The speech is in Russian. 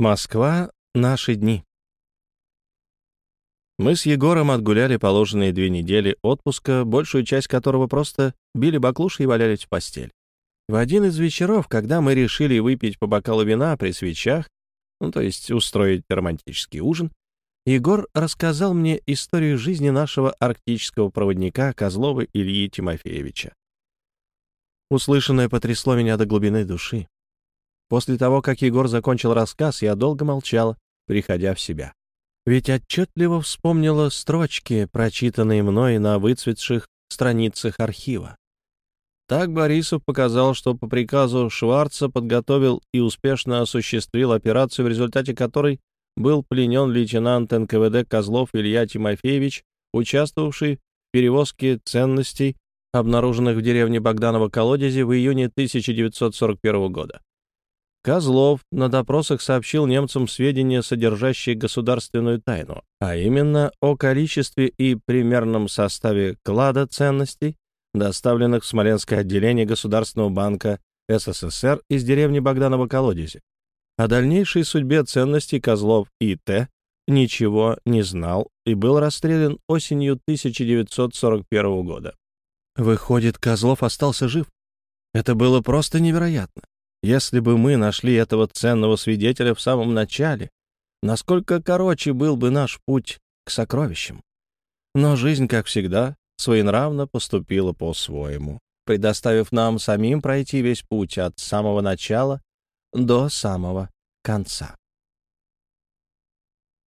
Москва. Наши дни. Мы с Егором отгуляли положенные две недели отпуска, большую часть которого просто били баклуши и валялись в постель. В один из вечеров, когда мы решили выпить по бокалу вина при свечах, ну, то есть устроить романтический ужин, Егор рассказал мне историю жизни нашего арктического проводника Козлова Ильи Тимофеевича. Услышанное потрясло меня до глубины души. После того, как Егор закончил рассказ, я долго молчала, приходя в себя. Ведь отчетливо вспомнила строчки, прочитанные мной на выцветших страницах архива. Так Борисов показал, что по приказу Шварца подготовил и успешно осуществил операцию, в результате которой был пленен лейтенант НКВД Козлов Илья Тимофеевич, участвовавший в перевозке ценностей, обнаруженных в деревне Богданово-Колодезе в июне 1941 года. Козлов на допросах сообщил немцам сведения, содержащие государственную тайну, а именно о количестве и примерном составе клада ценностей, доставленных в Смоленское отделение Государственного банка СССР из деревни Богданова-Колодези. О дальнейшей судьбе ценностей Козлов и Т. ничего не знал и был расстрелян осенью 1941 года. Выходит, Козлов остался жив. Это было просто невероятно. Если бы мы нашли этого ценного свидетеля в самом начале, насколько короче был бы наш путь к сокровищам. Но жизнь, как всегда, своенравно поступила по-своему, предоставив нам самим пройти весь путь от самого начала до самого конца.